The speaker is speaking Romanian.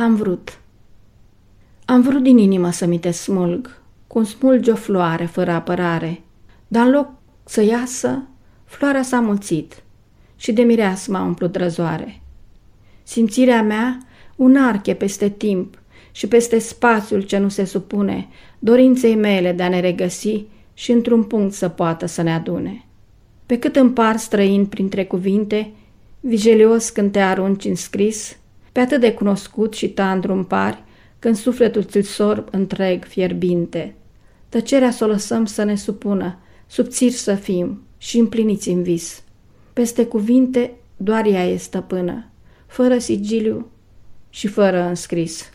Am vrut. Am vrut din inimă să mi te smulg, cum smulge o floare fără apărare, dar în loc să iasă, floarea s-a mulțit și de mireasmă a umplut răzoare. Simțirea mea un arche peste timp și peste spațiul ce nu se supune dorinței mele de a ne regăsi și într-un punct să poată să ne adune. Pe cât împar străin printre cuvinte, vigelios când te arunci în scris, pe atât de cunoscut și tandru îmi pari, când sufletul ți-l sorb întreg fierbinte. Tăcerea să o lăsăm să ne supună, subțiri să fim și împliniți în vis. Peste cuvinte doar ea e stăpână, fără sigiliu și fără înscris.